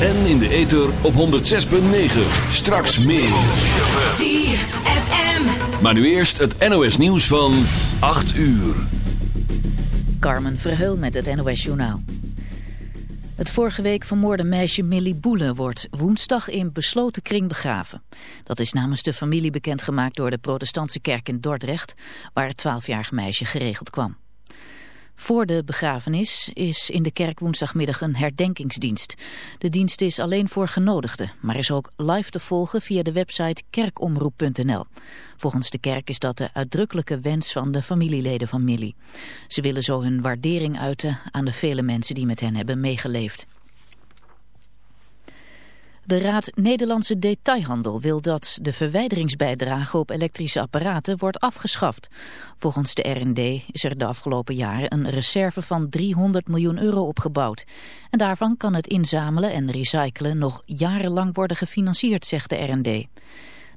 En in de ether op 106.9. Straks meer. ZFM. Maar nu eerst het NOS nieuws van 8 uur. Carmen Verheul met het NOS Journaal. Het vorige week vermoorde meisje Millie Boele wordt woensdag in besloten kring begraven. Dat is namens de familie bekendgemaakt door de protestantse kerk in Dordrecht, waar het 12-jarige meisje geregeld kwam. Voor de begrafenis is in de kerk woensdagmiddag een herdenkingsdienst. De dienst is alleen voor genodigden, maar is ook live te volgen via de website kerkomroep.nl. Volgens de kerk is dat de uitdrukkelijke wens van de familieleden van Millie. Ze willen zo hun waardering uiten aan de vele mensen die met hen hebben meegeleefd. De Raad Nederlandse Detailhandel wil dat de verwijderingsbijdrage op elektrische apparaten wordt afgeschaft. Volgens de RND is er de afgelopen jaren een reserve van 300 miljoen euro opgebouwd. En daarvan kan het inzamelen en recyclen nog jarenlang worden gefinancierd, zegt de RND.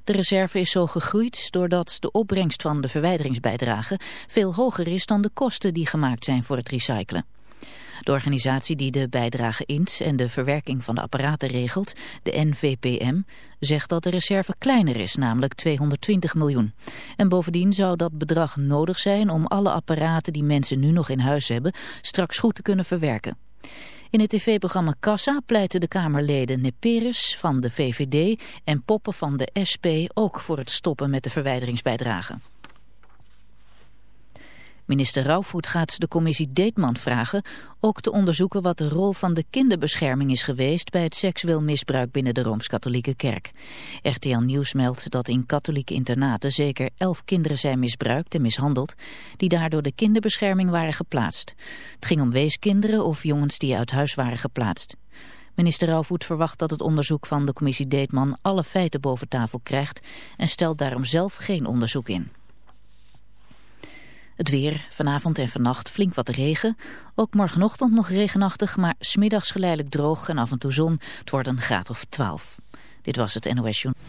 De reserve is zo gegroeid doordat de opbrengst van de verwijderingsbijdrage veel hoger is dan de kosten die gemaakt zijn voor het recyclen. De organisatie die de bijdrage int en de verwerking van de apparaten regelt, de NVPM, zegt dat de reserve kleiner is, namelijk 220 miljoen. En bovendien zou dat bedrag nodig zijn om alle apparaten die mensen nu nog in huis hebben straks goed te kunnen verwerken. In het tv-programma Kassa pleiten de Kamerleden Neperis van de VVD en Poppen van de SP ook voor het stoppen met de verwijderingsbijdrage. Minister Rauwvoet gaat de commissie Deetman vragen ook te onderzoeken wat de rol van de kinderbescherming is geweest bij het seksueel misbruik binnen de Rooms-Katholieke Kerk. RTL Nieuws meldt dat in katholieke internaten zeker elf kinderen zijn misbruikt en mishandeld die daardoor de kinderbescherming waren geplaatst. Het ging om weeskinderen of jongens die uit huis waren geplaatst. Minister Rauwvoet verwacht dat het onderzoek van de commissie Deetman alle feiten boven tafel krijgt en stelt daarom zelf geen onderzoek in. Het weer, vanavond en vannacht flink wat regen. Ook morgenochtend nog regenachtig, maar smiddags geleidelijk droog en af en toe zon. Het wordt een graad of 12. Dit was het NOS Journal.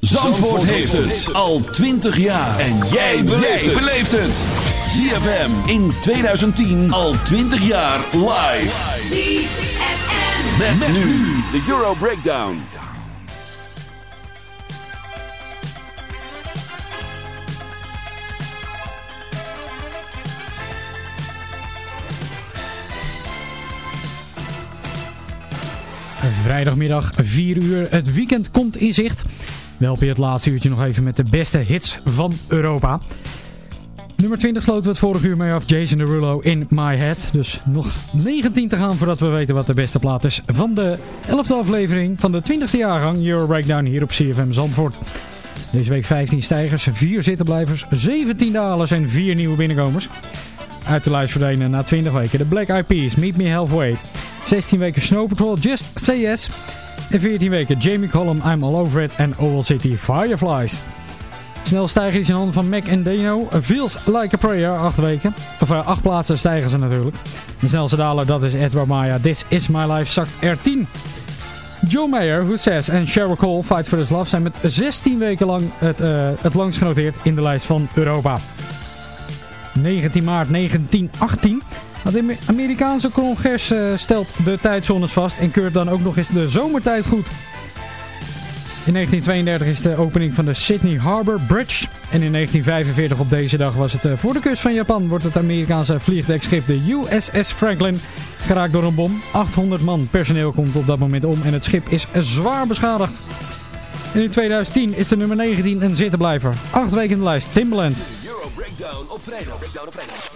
Zandvoort heeft het al 20 jaar. En jij beleeft het. ZFM in 2010 al 20 jaar live. ZFM. Met, nu de Euro Breakdown. Vrijdagmiddag 4 uur. Het weekend komt in zicht. We helpen je het laatste uurtje nog even met de beste hits van Europa. Nummer 20 sloten we het vorige uur mee af. Jason Derulo in My Head. Dus nog 19 te gaan voordat we weten wat de beste plaat is van de 11e aflevering van de 20e jaargang Euro Breakdown hier op CFM Zandvoort. Deze week 15 stijgers, 4 zittenblijvers, 17 dalers en 4 nieuwe binnenkomers. Uit de lijst verdwenen na 20 weken de Black Eyed Peas, Meet Me Halfway. 16 weken Snow Patrol, Just Say Yes. En 14 weken Jamie Collum, I'm All Over It en Oval City Fireflies. Snel stijgen is in handen van Mac en Dano. Feels Like a Prayer, 8 weken. Of uh, 8 plaatsen stijgen ze natuurlijk. De snelste daler, dat is Edward Maya. This Is My Life, zakt er 10. Joe Mayer, Who Says en Cheryl Cole, Fight for This Love, zijn met 16 weken lang het, uh, het langst genoteerd in de lijst van Europa. 19 maart 1918. Het Amerikaanse congres uh, stelt de tijdzones vast en keurt dan ook nog eens de zomertijd goed. In 1932 is de opening van de Sydney Harbour Bridge. En in 1945 op deze dag was het uh, voor de kust van Japan wordt het Amerikaanse vliegdekschip de USS Franklin geraakt door een bom. 800 man personeel komt op dat moment om en het schip is zwaar beschadigd. En in 2010 is de nummer 19 een zittenblijver. Acht weken in de lijst, Timbaland. Euro Breakdown op vrijdag. Breakdown op vrijdag.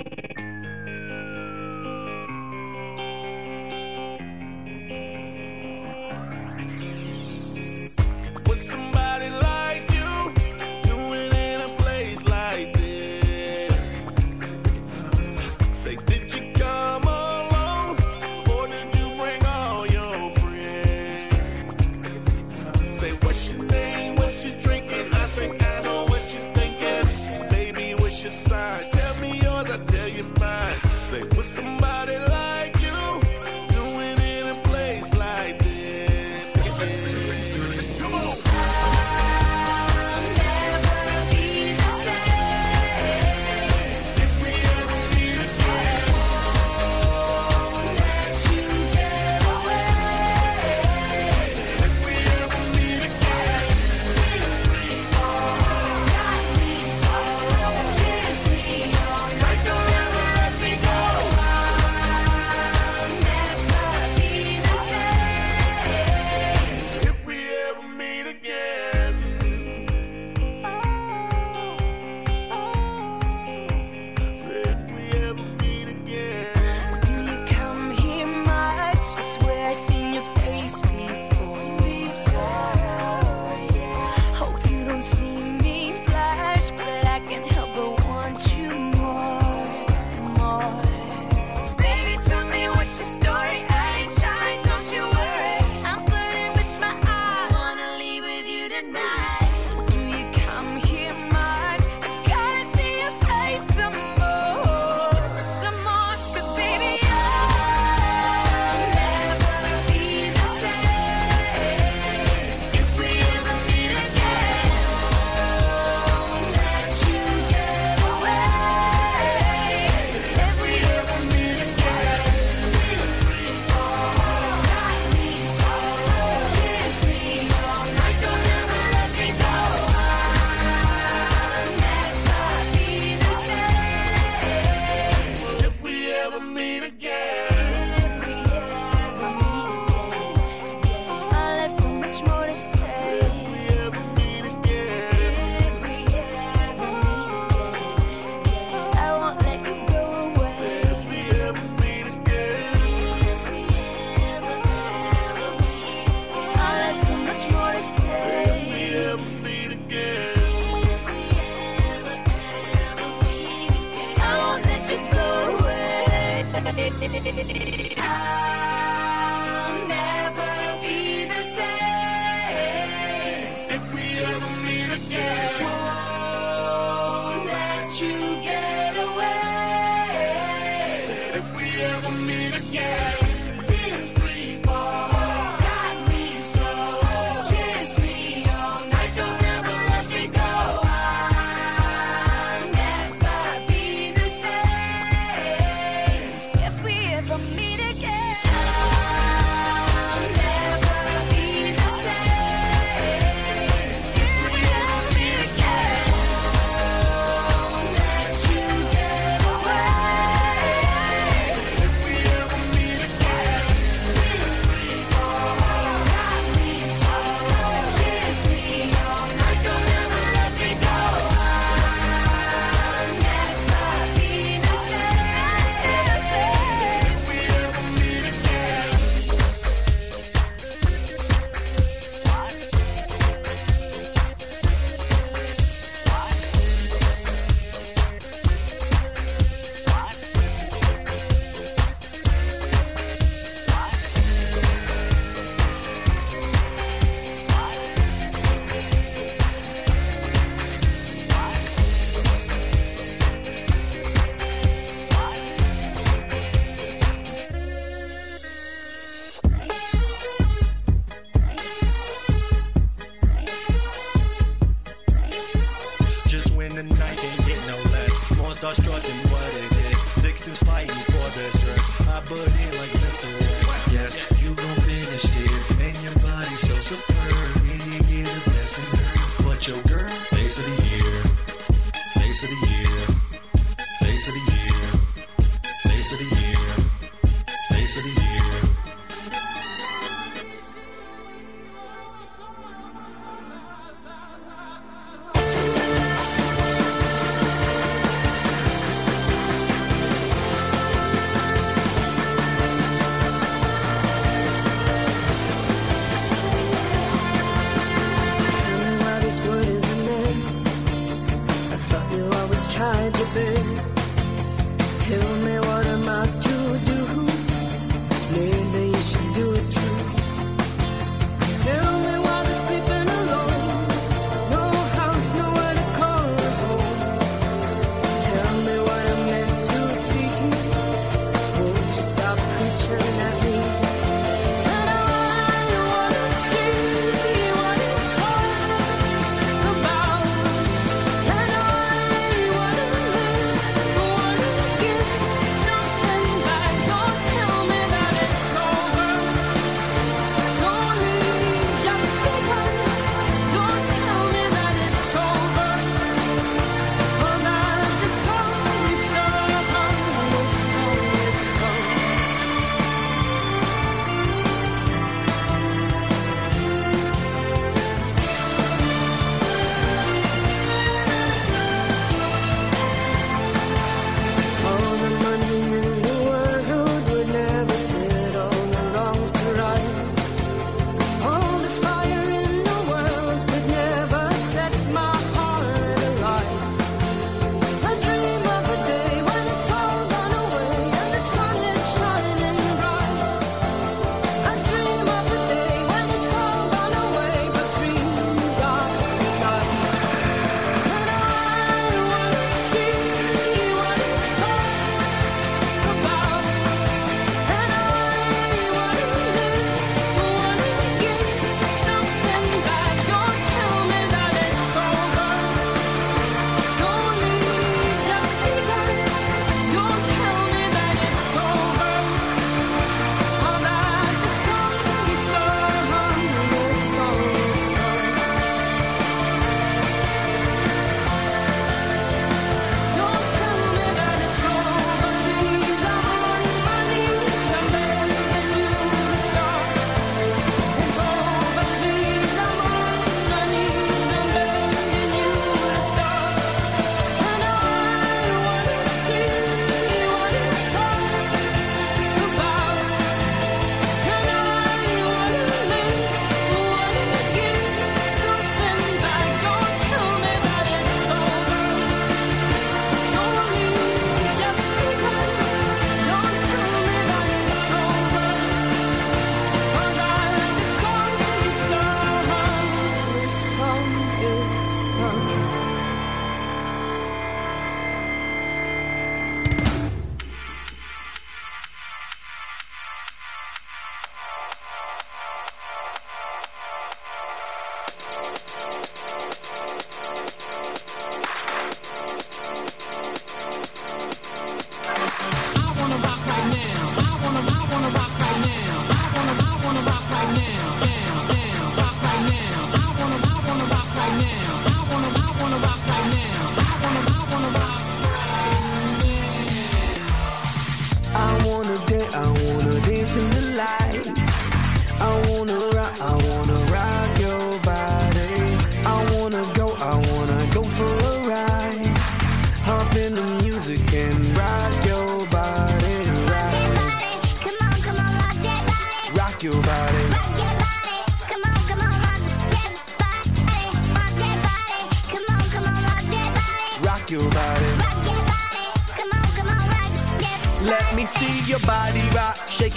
Ah!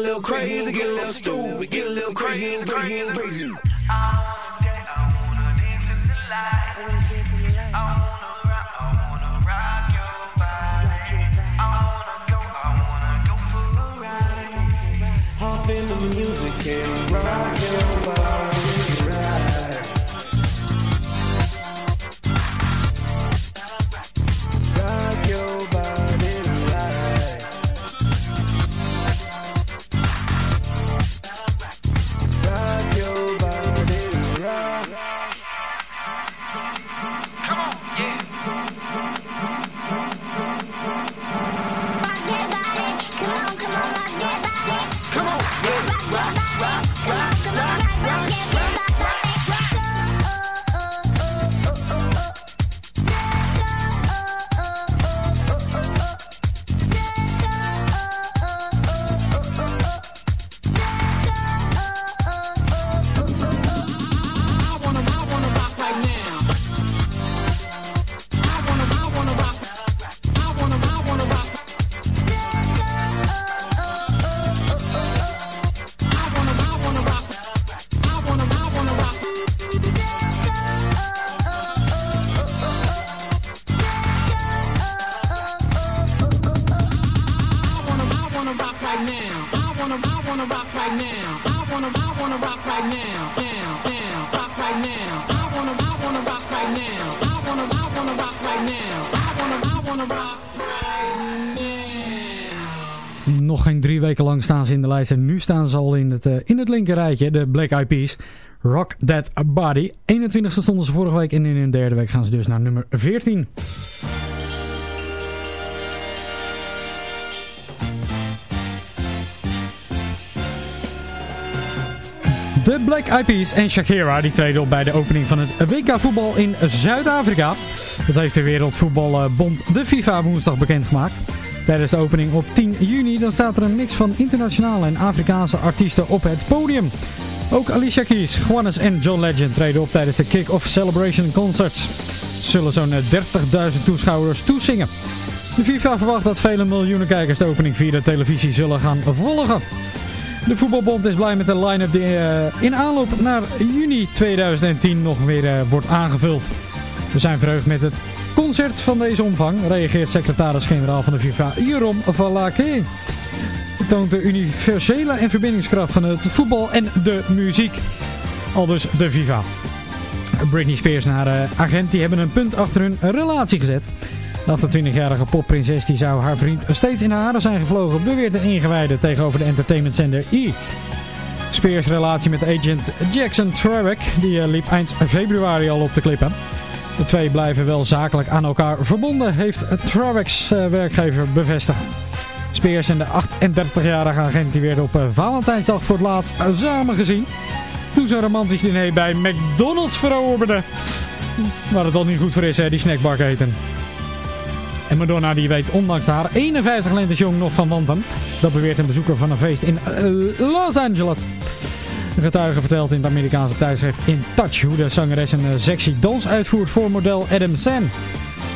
a little crazy, get a little stupid, get a little crazy, and crazy, and crazy. I wanna dance, to the lights. I wanna rock, I wanna rock your body. I wanna go, I wanna go for a ride. Hop in the music and Nog geen drie weken lang staan ze in de lijst en nu staan ze al in het, eh, in het linker rijtje, de Black Eyed Peas. Rock That Body. 21ste stonden ze vorige week en in hun derde week gaan ze dus naar nummer 14. De Black Eyed Peas en Shakira die treden op bij de opening van het WK voetbal in Zuid-Afrika. Dat heeft de Wereldvoetbalbond de FIFA woensdag bekendgemaakt. Tijdens de opening op 10 juni dan staat er een mix van internationale en Afrikaanse artiesten op het podium. Ook Alicia Keys, Juanes en John Legend treden op tijdens de Kick-Off Celebration Concerts. Zullen zo'n 30.000 toeschouwers toezingen. De FIFA verwacht dat vele miljoenen kijkers de opening via de televisie zullen gaan volgen. De voetbalbond is blij met de line-up die eh, in aanloop naar juni 2010 nog weer eh, wordt aangevuld. We zijn verheugd met het concert van deze omvang, reageert secretaris-generaal van de FIFA Jeroen Valaké. Het toont de universele en verbindingskracht van het voetbal en de muziek. Al dus de FIFA. Britney Spears en haar eh, agent hebben een punt achter hun relatie gezet. De 28-jarige popprinses die zou haar vriend steeds in de haren zijn gevlogen, beweert een ingewijde tegenover de entertainmentzender E! Spears relatie met agent Jackson Trarek die eh, liep eind februari al op de klippen. De twee blijven wel zakelijk aan elkaar verbonden, heeft Trarek's eh, werkgever bevestigd. Spears en de 38-jarige agent die werden op eh, Valentijnsdag voor het laatst samen gezien. Toen ze een romantisch diner bij McDonald's veroberden. Waar het al niet goed voor is, hè, die snackbar eten. En Madonna die weet ondanks haar 51 lentes jong nog van wanten. Dat beweert een bezoeker van een feest in eh, Los Angeles. Een getuige vertelt in het Amerikaanse tijdschrift In Touch hoe de zangeres een eh, sexy dans uitvoert voor model Adam Sen.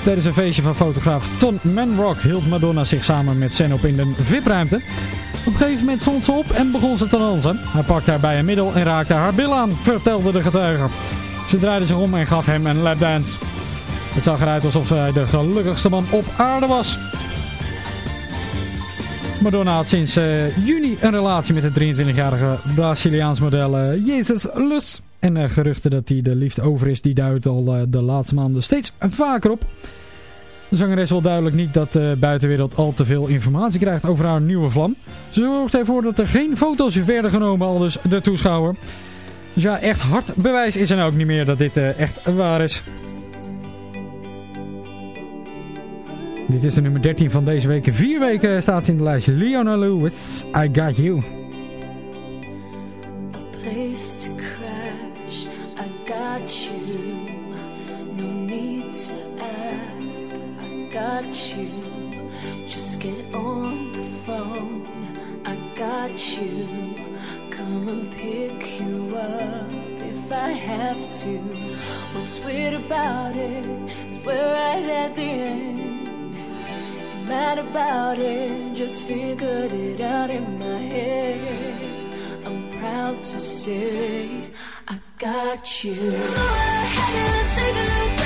Tijdens een feestje van fotograaf Ton Manrock hield Madonna zich samen met Sen op in de VIP-ruimte. Op een gegeven moment stond ze op en begon ze te dansen. Hij pakte haar bij een middel en raakte haar bil aan, vertelde de getuige. Ze draaide zich om en gaf hem een lapdance. Het zag eruit alsof zij de gelukkigste man op aarde was. Madonna had sinds eh, juni een relatie met het 23-jarige Braziliaans model eh, Jezus Lus. En eh, geruchten dat hij de liefde over is, die duidt al de laatste maanden steeds vaker op. De zangeres wil duidelijk niet dat de buitenwereld al te veel informatie krijgt over haar nieuwe vlam. Ze zorgt ervoor dat er geen foto's werden genomen, al dus de toeschouwer. Dus ja, echt hard bewijs is er nou ook niet meer dat dit echt waar is. Dit is de nummer 13 van deze week. Vier weken staat ze in de lijst. Leona Lewis, I Got You. A place to crash. I got you. No need to ask. I got you. Just get on the phone. I got you. Come and pick you up if I have to. What's weird about it is we're right at the end. Mad about it, just figured it out in my head. I'm proud to say I got you. Go ahead and say goodbye.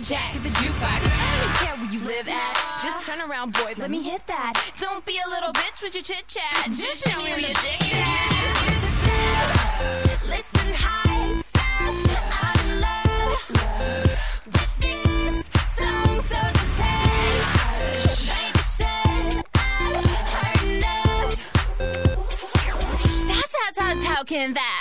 The back with the jack of the jukebox. I don't care where you live at. Just turn around, boy. Let me hit that. Don't be a little bitch with your chit chat. Just show me where your dick is. Listen, high stuff. I'm in love with this song, so just take. How can that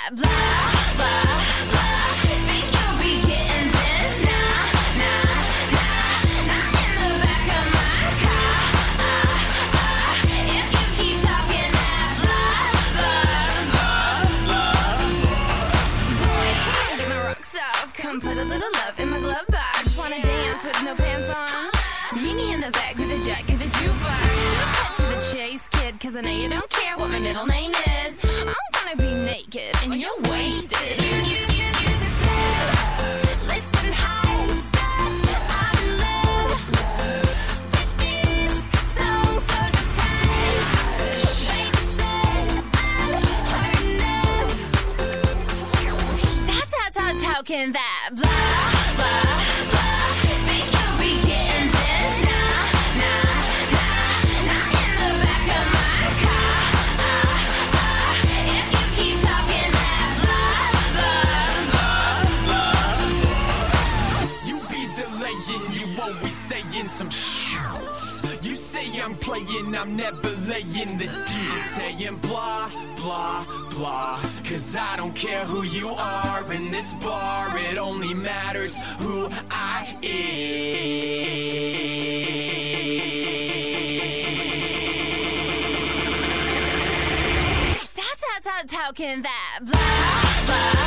the back with a jack of the jukebox. Cut to the chase. Cause I know you don't care what my middle name is. I'm gonna be naked and you're wasted. You, you, you, you succeed. Listen. How, playing, I'm never laying the D. Saying blah, blah, blah. Cause I don't care who you are in this bar, it only matters who I am. How, how can that blah, blah, blah?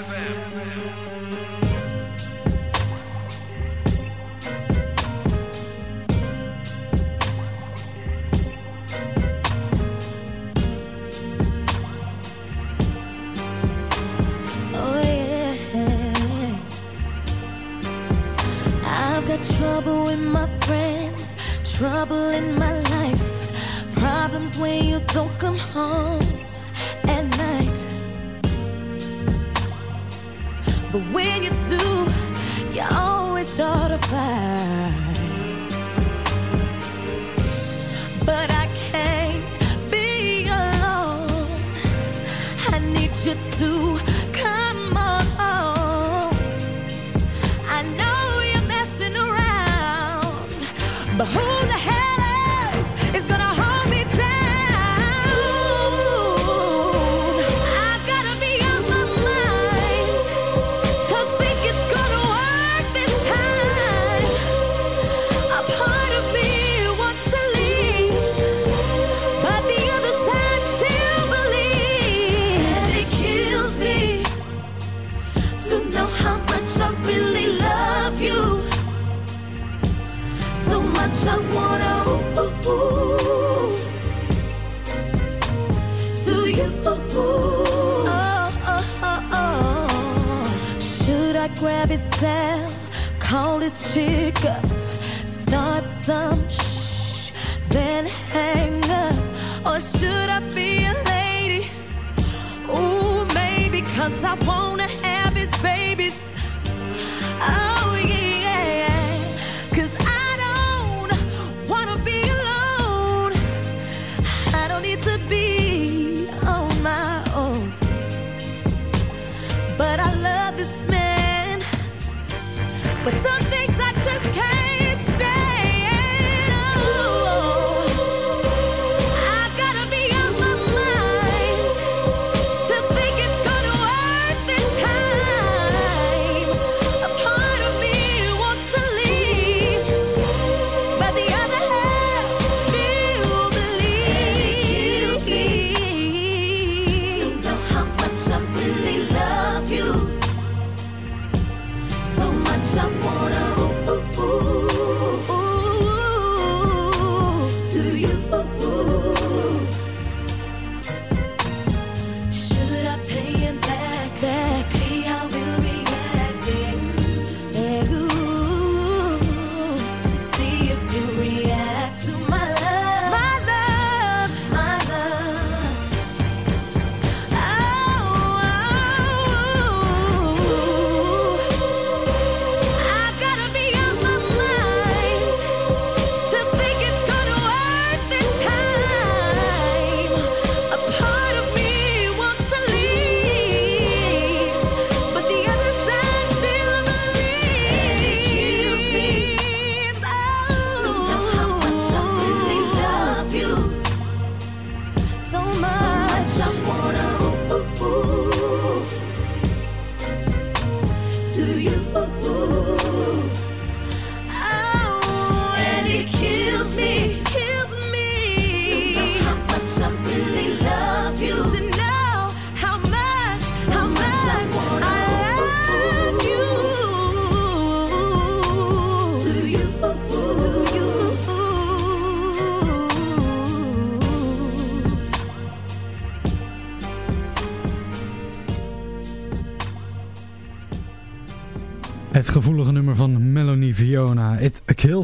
Trouble with my friends, trouble in my life, problems when you don't come home at night. But when you do, you always start a fight. But I can't be alone. I need you to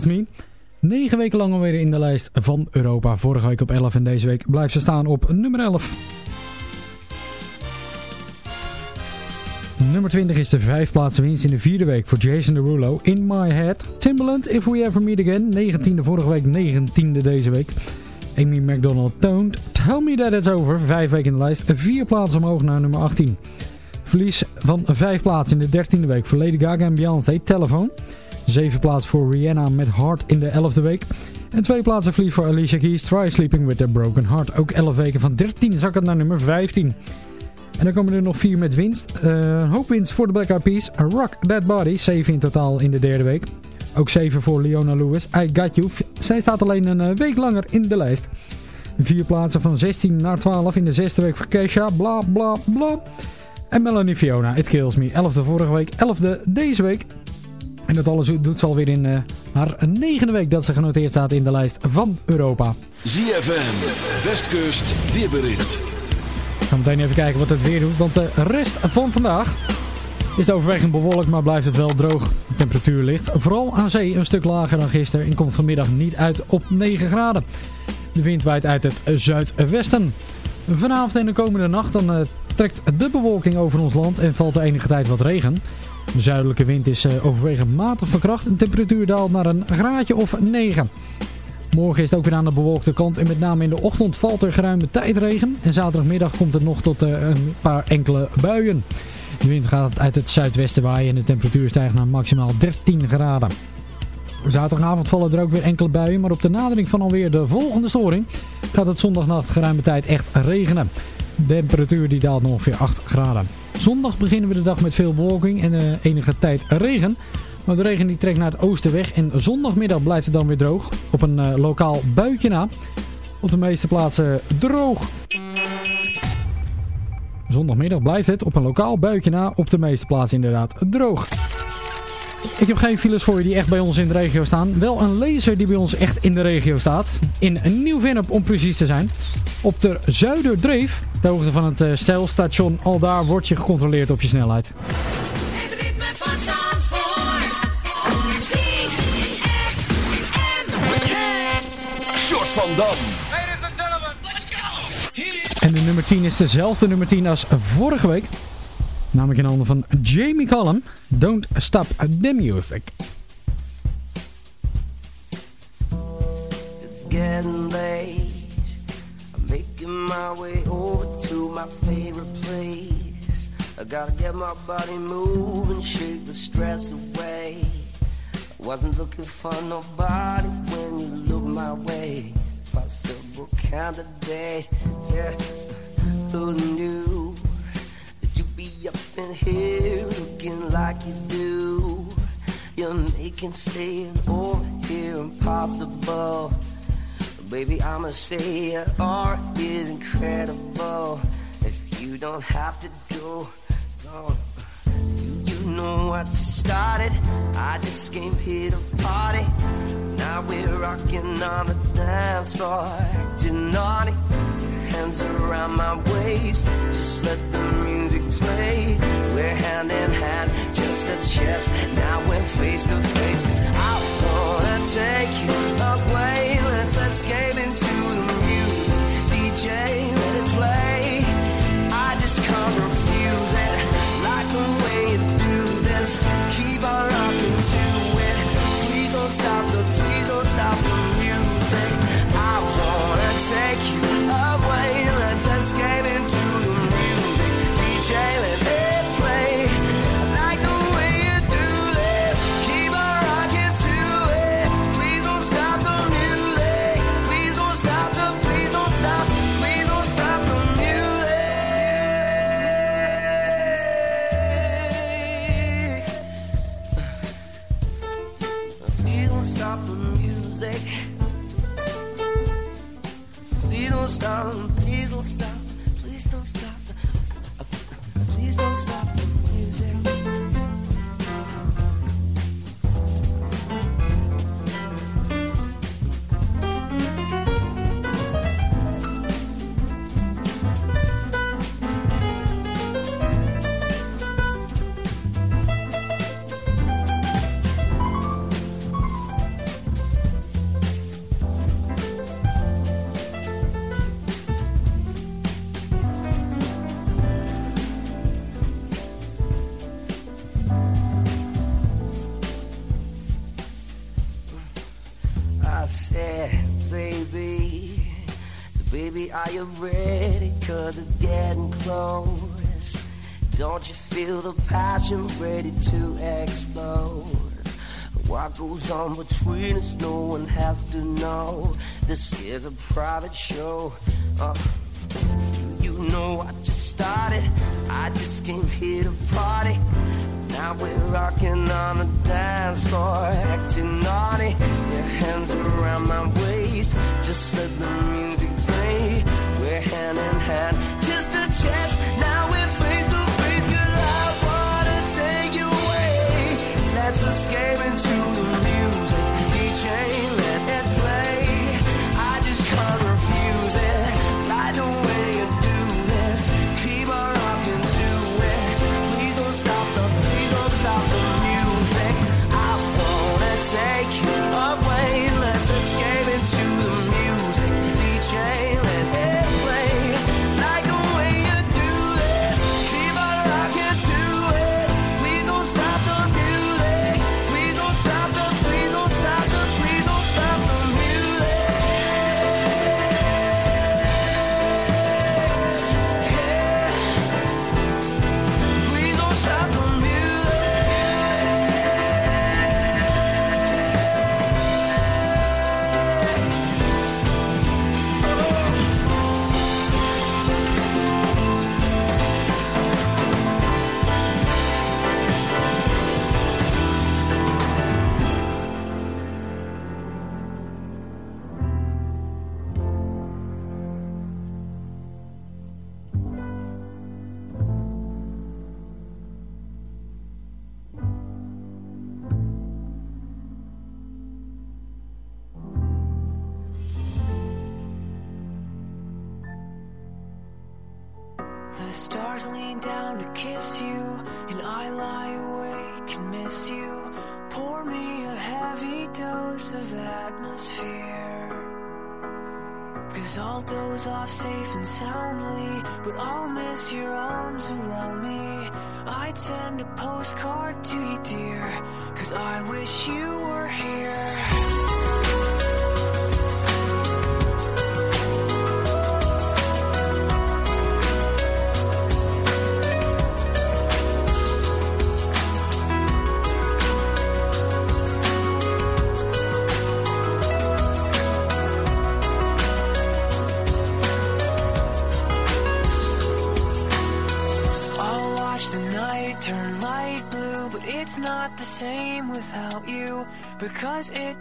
Me. Negen weken lang alweer in de lijst van Europa. Vorige week op 11 en deze week blijft ze staan op nummer 11. Nummer 20 is de vijf plaatsen winst in de vierde week voor Jason Derulo. In My Head. Timbaland, If We Ever Meet Again. 19e vorige week, 19e deze week. Amy McDonald Toned. Tell Me That It's Over. Vijf weken in de lijst. Vier plaatsen omhoog naar nummer 18. Verlies van vijf plaatsen in de 13e week voor Lady Gaga en Beyoncé. Telefoon. Zeven plaatsen voor Rihanna met Heart in de 11e week. En twee plaatsen verlies voor Alicia Keys. Try Sleeping With A Broken Heart. Ook 11 weken van 13 zakken naar nummer 15. En dan komen er nog vier met winst. Uh, een hoop winst voor de Black Eyed Peas. Rock That Body. 7 in totaal in de derde week. Ook 7 voor Leona Lewis. I Got You. Zij staat alleen een uh, week langer in de lijst. Vier plaatsen van 16 naar 12 in de zesde week voor Kesha. Bla bla bla. En Melanie Fiona, It Kills Me. 11e vorige week, 11e deze week. En dat alles doet ze alweer in uh, haar negende week dat ze genoteerd staat in de lijst van Europa. ZFM, Westkust, weerbericht. We gaan meteen even kijken wat het weer doet. Want de rest van vandaag is het overwegend bewolkt, maar blijft het wel droog. De temperatuur ligt vooral aan zee een stuk lager dan gisteren en komt vanmiddag niet uit op 9 graden. De wind waait uit het zuidwesten. Vanavond en de komende nacht dan, uh, trekt de bewolking over ons land en valt er enige tijd wat regen. De zuidelijke wind is uh, overwegend matig van kracht de temperatuur daalt naar een graadje of 9. Morgen is het ook weer aan de bewolkte kant en met name in de ochtend valt er geruime tijd regen. En zaterdagmiddag komt het nog tot uh, een paar enkele buien. De wind gaat uit het zuidwesten waaien en de temperatuur stijgt naar maximaal 13 graden. Zaterdagavond vallen er ook weer enkele buien, maar op de nadering van alweer de volgende storing gaat het zondagnacht geruime tijd echt regenen. De temperatuur die daalt nog ongeveer 8 graden. Zondag beginnen we de dag met veel bewolking en uh, enige tijd regen. Maar de regen die trekt naar het oosten weg en zondagmiddag blijft het dan weer droog. Op een uh, lokaal buitje na. Op de meeste plaatsen droog. Zondagmiddag blijft het op een lokaal buitje na. Op de meeste plaatsen inderdaad droog. Ik heb geen files voor je die echt bij ons in de regio staan. Wel een laser die bij ons echt in de regio staat. In Nieuw-Vennep om precies te zijn. Op de Zuiderdreef, de hoogte van het stijlstation. Al daar wordt je gecontroleerd op je snelheid. Het ritme van Zandvoort. Short van Dam. En de nummer 10 is dezelfde nummer 10 als vorige week. Namelijk in handen van Jamie Collum. Don't Stop the Music. It's getting late. I'm making my way over to my favorite place. I gotta get my body moving, shake the stress away. I wasn't looking for nobody when you my way. Possible candidate, yeah. Who knew in here looking like you do? You're making staying over here impossible. Baby, I'ma say your art is incredible. If you don't have to go, go. You, you know what you started. I just came here to party. Now we're rocking on the dance floor, acting naughty. Hands around my waist, just let the music play. We're hand in hand, just a chest. Now we're face to face. Cause I wanna take you away. Let's escape into the music. DJ, ready to explode? What goes on between us, no one has to know. This is a private show. Uh, you know I just started. I just came here to party. Now we're rocking on the dance floor, acting naughty. Your hands around my waist, just let the music play. We're hand in hand,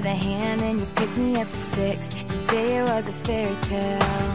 the hand and you picked me up at six. Today it was a fairy tale.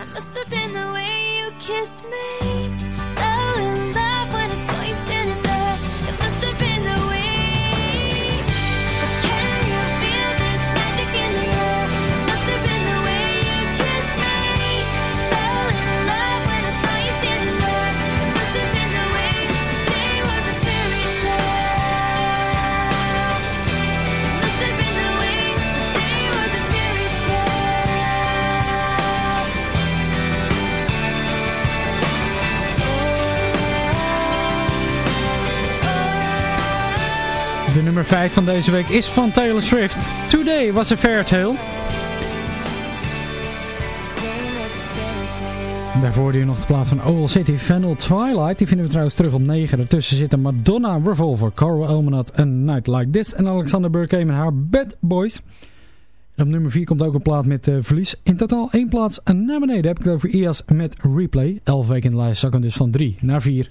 It must have been the way you kissed me. Nummer 5 van deze week is van Taylor Swift. Today was a fair tale. Daarvoor je nog de plaats van Owl City Vandal Twilight. Die vinden we trouwens terug op 9. Daartussen zitten Madonna Revolver, Carl Elmanat, A Night Like This en Alexander Burke met haar Bad Boys. En op nummer 4 komt ook een plaat met eh, verlies. In totaal één plaats naar beneden heb ik het over IAS met Replay. 11 weken in de lijst zakken dus van 3 naar 4.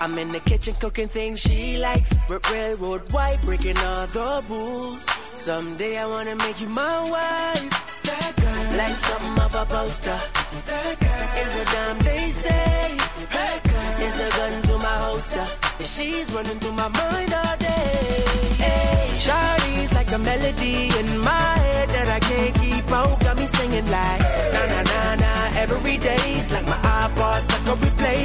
I'm in the kitchen cooking things she likes. R- railroad white, breaking all the rules. Someday I wanna make you my wife. That girl, like something off a poster. That girl is a dime they say. That girl is a gun to my holster. She's running through my mind all day. Hey, Shawty's like a melody in my head that I can't keep out. Got me singing like na na na na. Every day's like my iPod stuck on replay,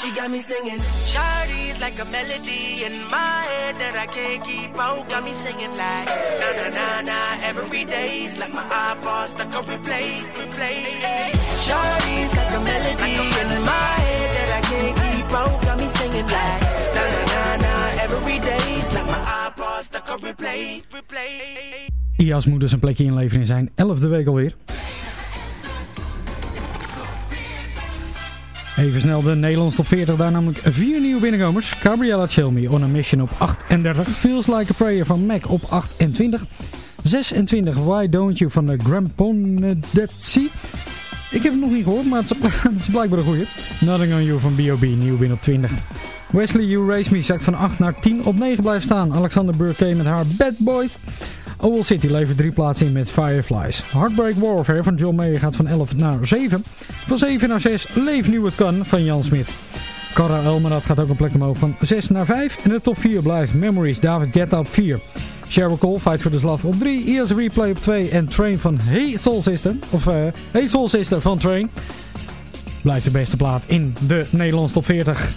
she got me singing. Shawty's like a melody in my head that I can't keep out. Got me singing like na na na na. Every day's like my iPod stuck on replay, replay. Shawty's like a melody in my head that I can't keep out. Got me singing like na na na na. Every day's like my iPod stuck on replay, replay. IA's moet dus een plekje inleveren in zijn elfde week alweer. Even snel de Nederlands top 40, daar namelijk vier nieuwe binnenkomers. Gabriella Chelmy on a Mission op 38. Feels Like a Prayer van Mac op 28. 26 Why Don't You van de Gramponetsi. Ik heb het nog niet gehoord, maar het is, blijkbaar een goeie. Nothing on You van B.O.B. nieuw binnen op 20. Wesley You Raise Me zakt van 8 naar 10 op 9 blijft staan. Alexander Burke met haar Bad Boys. Owl City levert drie plaatsen in met Fireflies. Heartbreak Warfare van John Mayer gaat van 11 naar 7. Van 7 naar 6 Leef Nu Het Kan van Jan Smit. Cara Elmerad gaat ook een plek omhoog van 6 naar 5. En de top 4 blijft Memories David Guetta op 4. Sheryl Cole, Fight for the Love op 3. Ias Replay op 2. En Train van Hey Soul Sister. Of uh, Hey Soul Sister van Train. Blijft de beste plaat in de Nederlands top 40.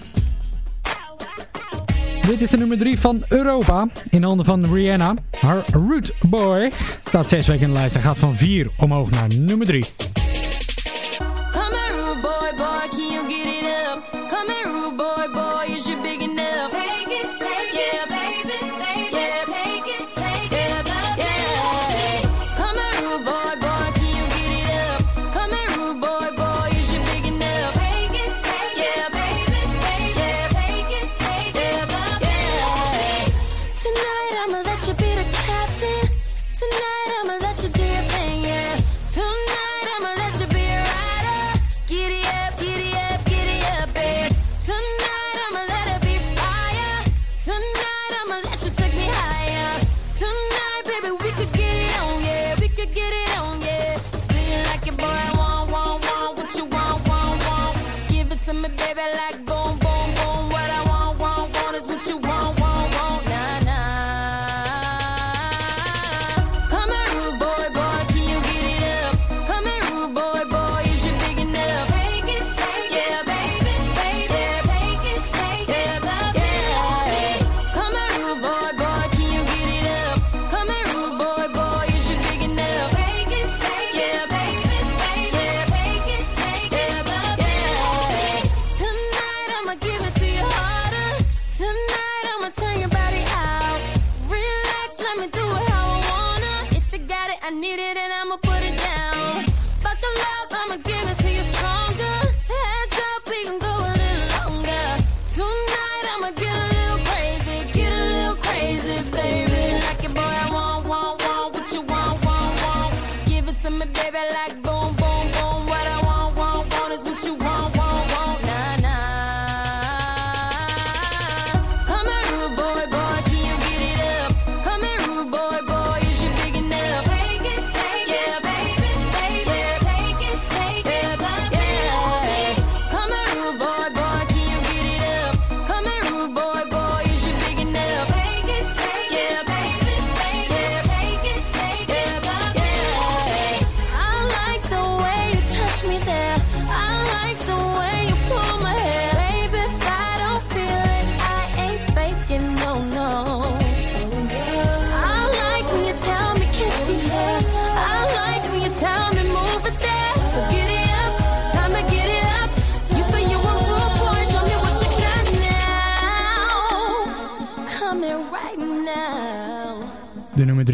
Dit is de nummer 3 van Europa. In handen van Rihanna. Haar Root Boy staat 6 weken in de lijst. Hij gaat van 4 omhoog naar nummer 3.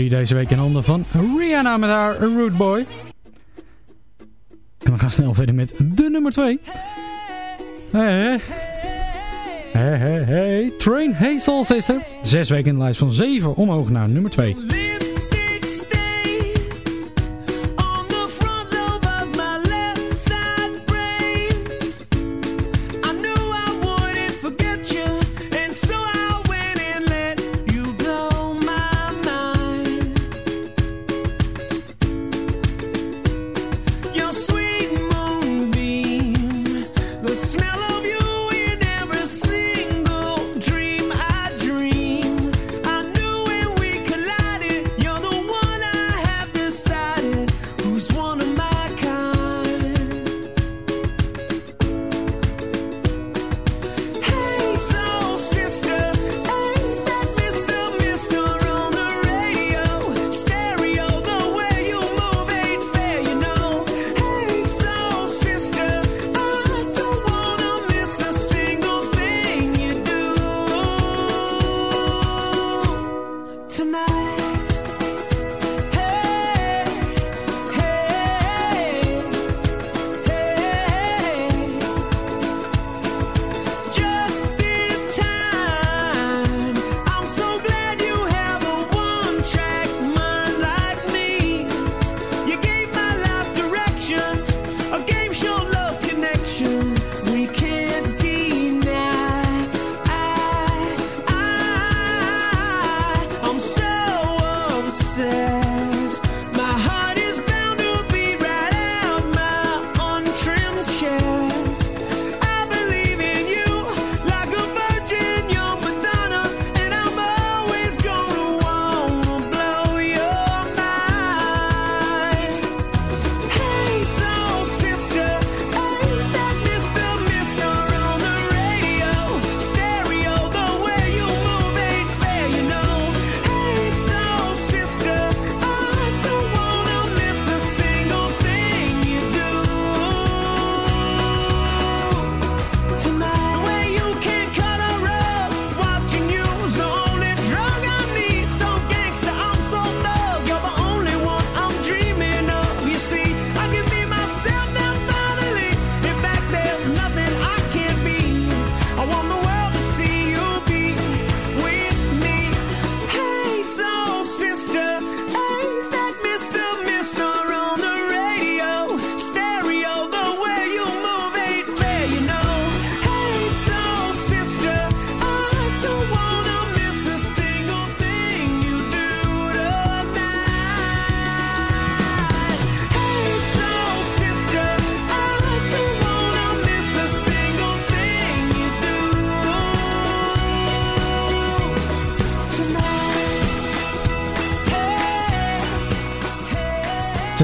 3 deze week in handen van Rihanna met haar Root Boy. En we gaan snel verder met de nummer 2. Hey, hey, hey, hey. Train Hey Soul Sister. Zes weken in de lijst van 7 omhoog naar nummer 2.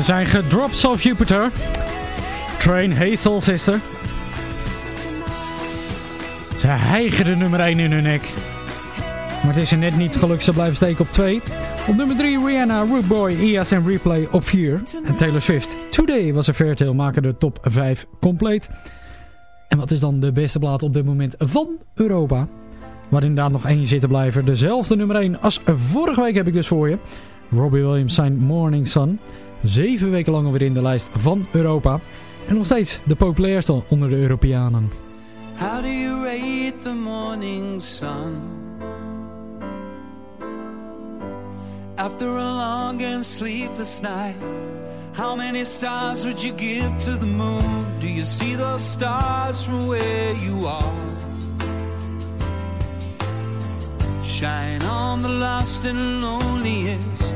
Zijn gedropt of Jupiter. Train Hazel Sister. Ze hijgen de nummer 1 in hun nek. Maar het is er net niet gelukt, ze blijven steken op 2. Op nummer 3 Rihanna, Root Boy, IAS en Replay op 4. En Taylor Swift, Today was een Fairtale, maken de top 5 compleet. En wat is dan de beste plaat op dit moment van Europa? Waar inderdaad nog één zit te blijven. Dezelfde nummer 1 als vorige week heb ik dus voor je. Robbie Williams zijn Morning Sun. Zeven weken lang alweer in de lijst van Europa. En nog steeds de populairste onder de Europeanen. How do you rate the morning sun? After a long and sleepless night, how many stars would you give to the moon? Do you see those stars from where you are? Shine on the lost and loneliest,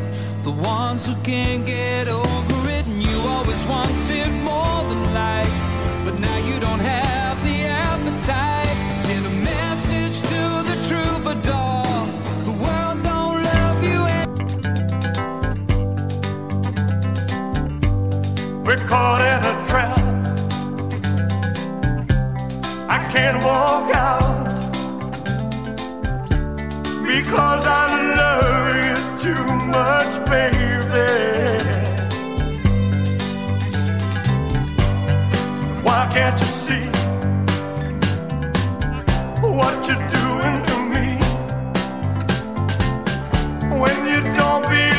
the ones who can't get over it. And you always wanted more than life, but now you don't have the appetite. Get a message to the troubadour. The world don't love you. We're caught in a trap. I can't walk out because I love you too much, baby. Why can't you see what you're doing to me when you don't believe?